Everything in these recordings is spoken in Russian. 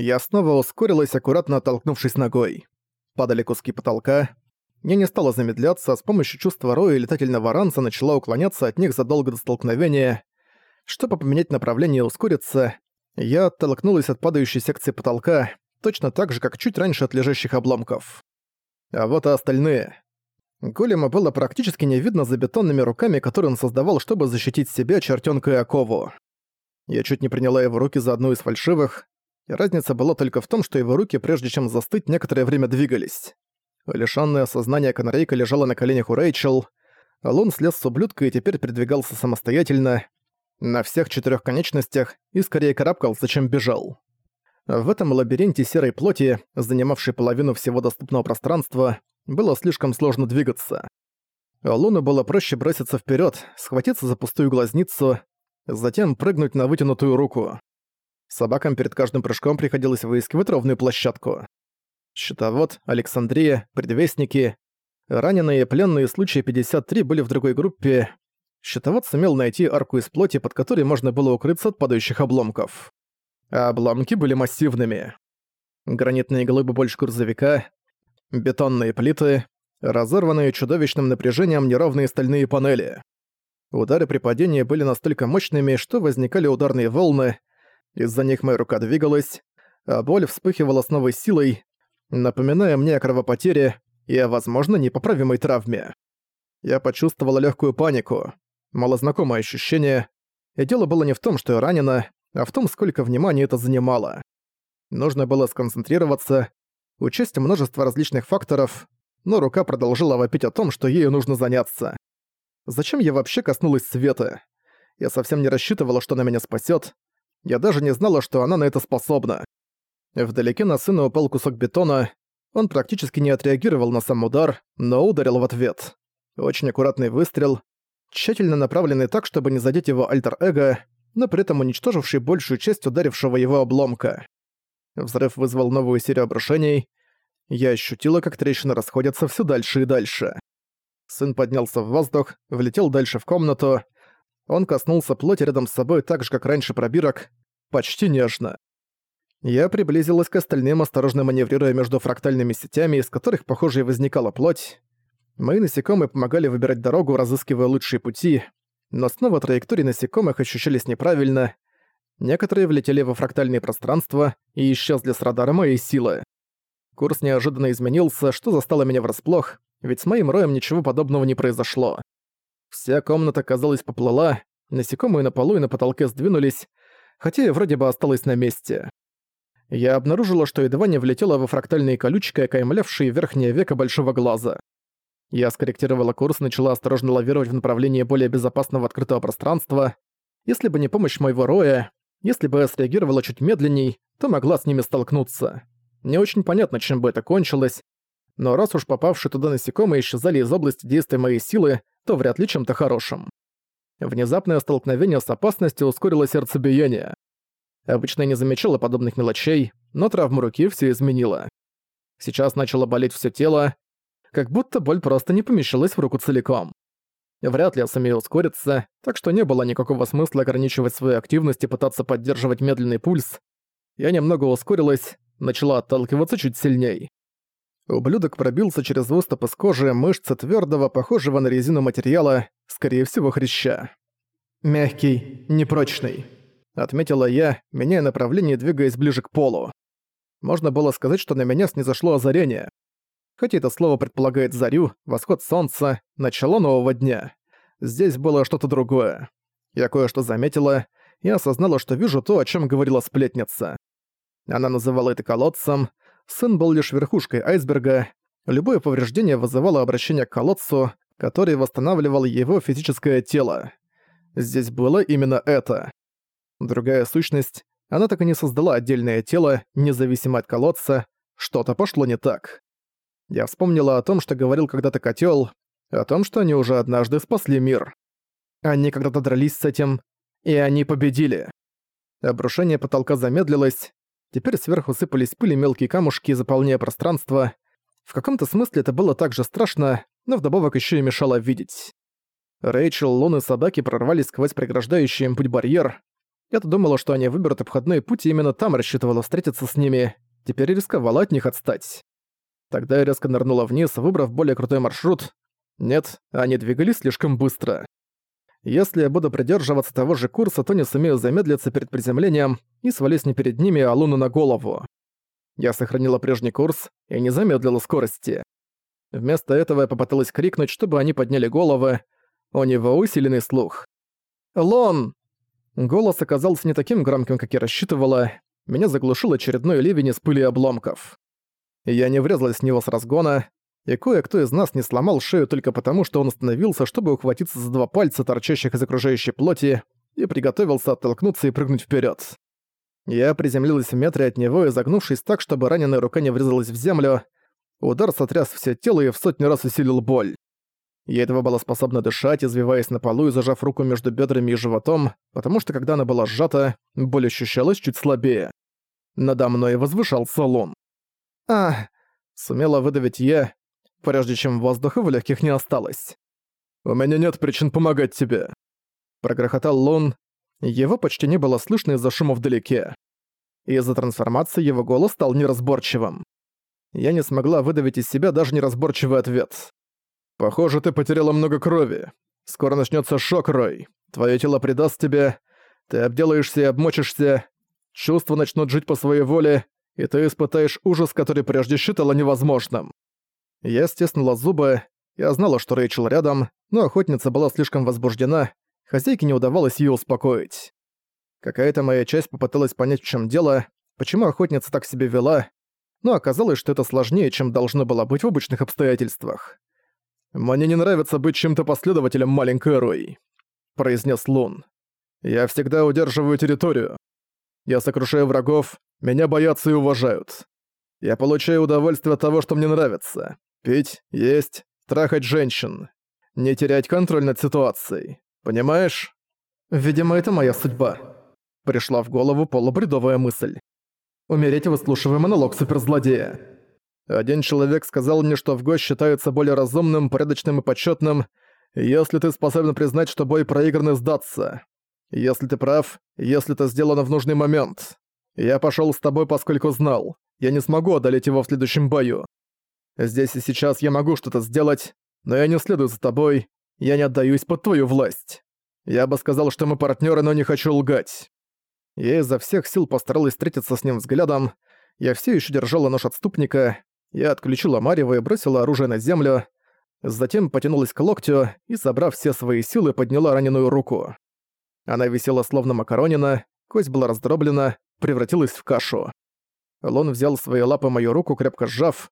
Я снова ускорилась, аккуратно оттолкнувшись ногой. Падали куски потолка. Я не стала замедляться, а с помощью чувства роя и летательного ранца начала уклоняться от них задолго до столкновения. Чтобы поменять направление и ускориться, я оттолкнулась от падающей секции потолка, точно так же, как чуть раньше от лежащих обломков. А вот и остальные. Голема было практически не видно за бетонными руками, которые он создавал, чтобы защитить себя, чертёнка и окову. Я чуть не приняла его руки за одну из фальшивых, и разница была только в том, что его руки, прежде чем застыть, некоторое время двигались. Лишённая сознания канарейка лежала на коленях у Рэйчел, а Лун слез с ублюдка и теперь передвигался самостоятельно, на всех четырёх конечностях, и скорее карабкался, чем бежал. В этом лабиринте серой плоти, занимавшей половину всего доступного пространства, было слишком сложно двигаться. Луну было проще броситься вперед, схватиться за пустую глазницу, затем прыгнуть на вытянутую руку. Собакам перед каждым прыжком приходилось выискивать ровную площадку. Щитовод, Александрия, предвестники, раненые и пленные случаи 53 были в другой группе. Щитовод сумел найти арку из плоти, под которой можно было укрыться от падающих обломков а обломки были массивными. Гранитные глыбы больше грузовика, бетонные плиты, разорванные чудовищным напряжением неровные стальные панели. Удары при падении были настолько мощными, что возникали ударные волны, из-за них моя рука двигалась, а боль вспыхивала с новой силой, напоминая мне о кровопотере и о, возможно, непоправимой травме. Я почувствовала легкую панику, малознакомое ощущение, и дело было не в том, что я ранена, а в том, сколько внимания это занимало. Нужно было сконцентрироваться, учесть множество различных факторов, но рука продолжила вопить о том, что ею нужно заняться. Зачем я вообще коснулась света? Я совсем не рассчитывала, что она меня спасет. Я даже не знала, что она на это способна. Вдалеке на сына упал кусок бетона. Он практически не отреагировал на сам удар, но ударил в ответ. Очень аккуратный выстрел, тщательно направленный так, чтобы не задеть его альтер-эго, но при этом уничтоживший большую часть ударившего его обломка. Взрыв вызвал новую серию обрушений. Я ощутила, как трещины расходятся все дальше и дальше. Сын поднялся в воздух, влетел дальше в комнату. Он коснулся плоти рядом с собой так же, как раньше пробирок, почти нежно. Я приблизилась к остальным, осторожно маневрируя между фрактальными сетями, из которых, похоже, и возникала плоть. Мои насекомые помогали выбирать дорогу, разыскивая лучшие пути, но снова траектории насекомых ощущались неправильно. Некоторые влетели во фрактальные пространства и исчезли с радара моей силы. Курс неожиданно изменился, что застало меня врасплох, ведь с моим роем ничего подобного не произошло. Вся комната, казалось, поплыла, насекомые на полу и на потолке сдвинулись, хотя и вроде бы осталось на месте. Я обнаружила, что едва не влетела во фрактальные колючки, окаймлявшие верхнее веко большого глаза. Я скорректировала курс и начала осторожно лавировать в направлении более безопасного открытого пространства. Если бы не помощь моего роя, если бы я среагировала чуть медленней, то могла с ними столкнуться. Не очень понятно, чем бы это кончилось, но раз уж попавшие туда насекомые исчезали из области действия моей силы, то вряд ли чем-то хорошим. Внезапное столкновение с опасностью ускорило сердцебиение. Обычно я не замечала подобных мелочей, но травма руки все изменила. Сейчас начало болеть все тело, как будто боль просто не помещалась в руку целиком. Вряд ли я сумею ускориться, так что не было никакого смысла ограничивать свою активность и пытаться поддерживать медленный пульс. Я немного ускорилась, начала отталкиваться чуть сильней. Ублюдок пробился через выступ из кожи мышцы твердого, похожего на резину материала, скорее всего, хряща. «Мягкий, непрочный», — отметила я, меняя направление двигаясь ближе к полу. Можно было сказать, что на меня снизошло озарение. Хотя это слово предполагает зарю, восход солнца, начало нового дня. Здесь было что-то другое. Я кое-что заметила и осознала, что вижу то, о чем говорила сплетница. Она называла это колодцем, сын был лишь верхушкой айсберга, любое повреждение вызывало обращение к колодцу, который восстанавливал его физическое тело. Здесь было именно это. Другая сущность, она так и не создала отдельное тело, независимо от колодца, что-то пошло не так. Я вспомнила о том, что говорил когда-то котел, о том, что они уже однажды спасли мир. Они когда-то дрались с этим, и они победили. Обрушение потолка замедлилось, теперь сверху сыпались пыли мелкие камушки, заполняя пространство. В каком-то смысле это было так же страшно, но вдобавок еще и мешало видеть. Рэйчел, Лун и собаки прорвались сквозь преграждающий им путь барьер. Я-то думала, что они выберут обходной путь, и именно там рассчитывала встретиться с ними. Теперь рисковала от них отстать. Тогда я резко нырнула вниз, выбрав более крутой маршрут. Нет, они двигались слишком быстро. Если я буду придерживаться того же курса, то не сумею замедлиться перед приземлением и свалюсь не перед ними, а луну на голову. Я сохранила прежний курс и не замедлила скорости. Вместо этого я попыталась крикнуть, чтобы они подняли головы. У него усиленный слух. «Лон!» Голос оказался не таким громким, как я рассчитывала. Меня заглушил очередной ливень из пыли и обломков. Я не врезалась в него с разгона, и кое-кто из нас не сломал шею только потому, что он остановился, чтобы ухватиться за два пальца, торчащих из окружающей плоти, и приготовился оттолкнуться и прыгнуть вперед. Я приземлилась в метре от него, изогнувшись так, чтобы раненая рука не врезалась в землю. Удар сотряс все тело и в сотни раз усилил боль. Я едва была способна дышать, извиваясь на полу и зажав руку между бедрами и животом, потому что когда она была сжата, боль ощущалась чуть слабее. Надо мной возвышался лун. «А!» — сумела выдавить я, прежде чем воздуха в легких не осталось. «У меня нет причин помогать тебе», — прогрохотал Лун. Его почти не было слышно из-за шума вдалеке. Из-за трансформации его голос стал неразборчивым. Я не смогла выдавить из себя даже неразборчивый ответ. «Похоже, ты потеряла много крови. Скоро начнется шок, Рой. Твое тело предаст тебе, ты обделаешься и обмочишься, чувства начнут жить по своей воле, и ты испытаешь ужас, который прежде считала невозможным. Я стеснула зубы, я знала, что Рэйчел рядом, но охотница была слишком возбуждена, хозяйке не удавалось её успокоить. Какая-то моя часть попыталась понять, в чём дело, почему охотница так себя вела, но оказалось, что это сложнее, чем должно было быть в обычных обстоятельствах. «Мне не нравится быть чем-то последователем маленькой Рой», — произнес Лун. «Я всегда удерживаю территорию. Я сокрушаю врагов, меня боятся и уважают. Я получаю удовольствие от того, что мне нравится. Пить, есть, трахать женщин. Не терять контроль над ситуацией. Понимаешь? Видимо, это моя судьба. Пришла в голову полубредовая мысль. Умереть, выслушивая монолог суперзлодея. Один человек сказал мне, что в гость считается более разумным, порядочным и почетным, если ты способен признать, что бой проигран и сдаться. Если ты прав, если это сделано в нужный момент. Я пошел с тобой, поскольку знал. Я не смогу одолеть его в следующем бою. Здесь и сейчас я могу что-то сделать, но я не следую за тобой, я не отдаюсь под твою власть. Я бы сказал, что мы партнеры, но не хочу лгать. Я изо всех сил постаралась встретиться с ним взглядом. Я все еще держала нож отступника. Я отключила Марева и бросила оружие на землю. Затем потянулась к локтю и, собрав все свои силы, подняла раненую руку. Она висела словно макаронина, кость была раздроблена, превратилась в кашу. Лон взял свои лапы мою руку, крепко сжав.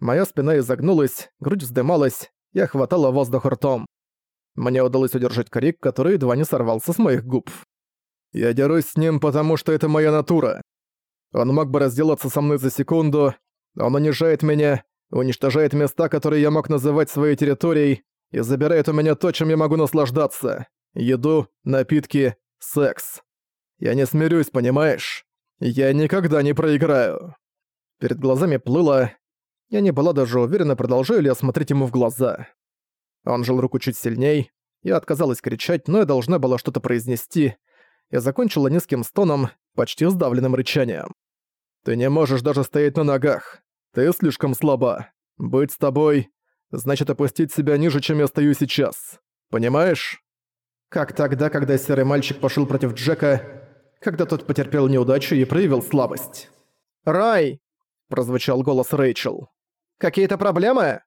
Моя спина изогнулась, грудь вздымалась, я хватала воздух ртом. Мне удалось удержать крик, который едва не сорвался с моих губ. Я дерусь с ним, потому что это моя натура. Он мог бы разделаться со мной за секунду, он унижает меня, уничтожает места, которые я мог называть своей территорией, и забирает у меня то, чем я могу наслаждаться. Еду, напитки, секс. Я не смирюсь, понимаешь? Я никогда не проиграю. Перед глазами плыло, я не была даже уверена, продолжаю ли я смотреть ему в глаза. Он жил руку чуть сильней. Я отказалась кричать, но я должна была что-то произнести. Я закончила низким стоном, почти сдавленным рычанием. «Ты не можешь даже стоять на ногах. Ты слишком слаба. Быть с тобой значит опустить себя ниже, чем я стою сейчас. Понимаешь?» Как тогда, когда серый мальчик пошел против Джека, когда тот потерпел неудачу и проявил слабость. «Рай!» – прозвучал голос Рэйчел. Какие-то проблемы?»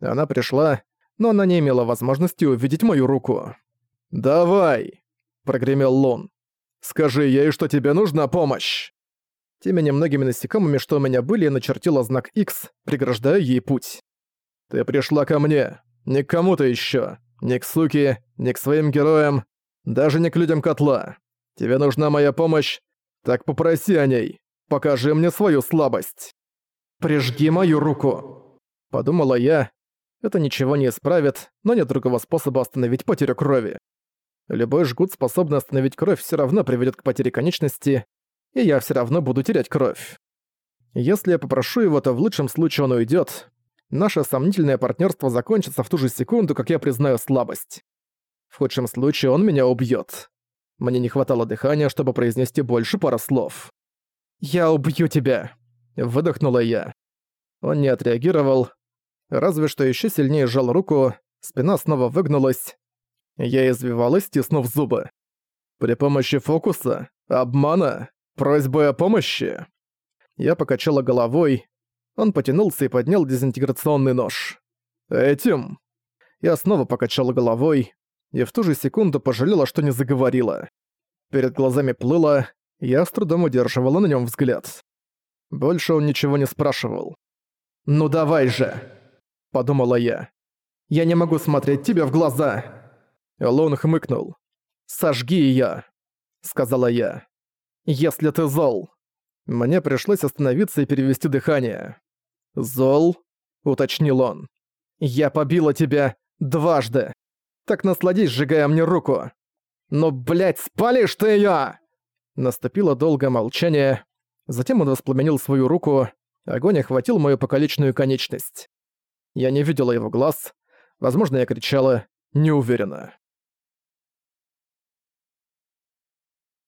Она пришла, но она не имела возможности увидеть мою руку. «Давай!» – прогремел Лун. «Скажи ей, что тебе нужна помощь!» Теми немногими насекомыми, что у меня были, начертила знак X, преграждая ей путь. «Ты пришла ко мне, не к кому-то еще, не к суке, не к своим героям, даже не к людям котла. Тебе нужна моя помощь, так попроси о ней, покажи мне свою слабость». «Прижги мою руку!» Подумала я. Это ничего не исправит, но нет другого способа остановить потерю крови. Любой жгут, способный остановить кровь, все равно приведет к потере конечности, и я все равно буду терять кровь. Если я попрошу его, то в лучшем случае он уйдет. Наше сомнительное партнерство закончится в ту же секунду, как я признаю слабость. В худшем случае он меня убьет. Мне не хватало дыхания, чтобы произнести больше пары слов. «Я убью тебя!» – выдохнула я. Он не отреагировал, разве что еще сильнее сжал руку, спина снова выгнулась. Я извивалась, стиснув зубы. При помощи фокуса, обмана, просьбы о помощи. Я покачала головой. Он потянулся и поднял дезинтеграционный нож. Этим? Я снова покачала головой и в ту же секунду пожалела, что не заговорила. Перед глазами плыло, я с трудом удерживала на нем взгляд. Больше он ничего не спрашивал. «Ну давай же!» – подумала я. «Я не могу смотреть тебе в глаза!» Лон хмыкнул. «Сожги её!» – сказала я. «Если ты зол!» Мне пришлось остановиться и перевести дыхание. «Зол?» – уточнил он. «Я побила тебя дважды. Так насладись, сжигая мне руку. Но, блядь, спалишь ты её!» Наступило долгое молчание. Затем он воспламенил свою руку. Огонь охватил мою покалеченную конечность. Я не видела его глаз. Возможно, я кричала «неуверенно».